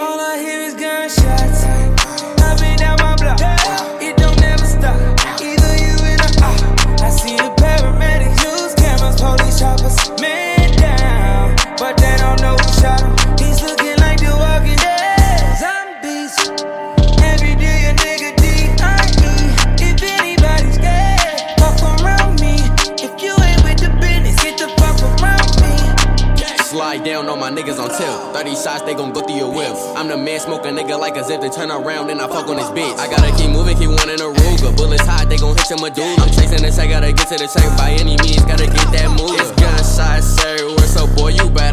All I hear is gunshots. Slide down on my niggas on tilt. 30 shots, they gon' go through your whip. I'm the man smoking nigga like a zip. They turn around and I fuck on this bitch. I gotta keep moving, keep in a Ruger. Bullets hot, they gon' hit your medulla. I'm chasing the check, gotta get to the check by any means. Gotta get that move. It's gunshots everywhere, so boy, you better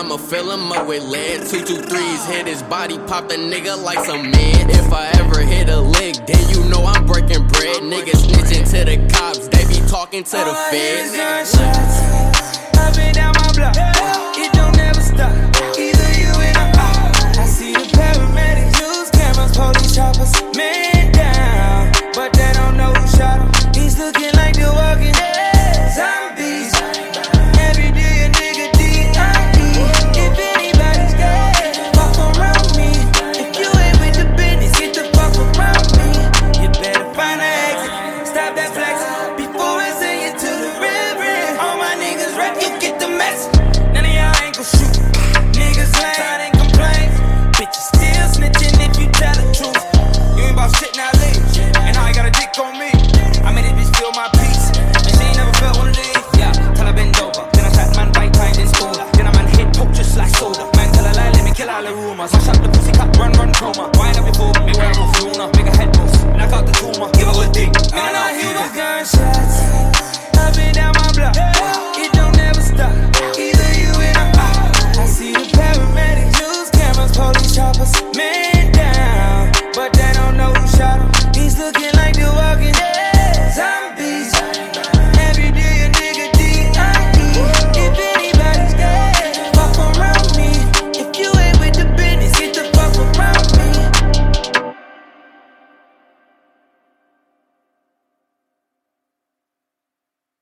I'ma fill him up with lead. Two two threes hit his body, pop the nigga like some mid. If I ever hit a lick, then you know I'm breaking bread. Niggas snitching to the cops, they be talking to the All I hear is feds. That's that.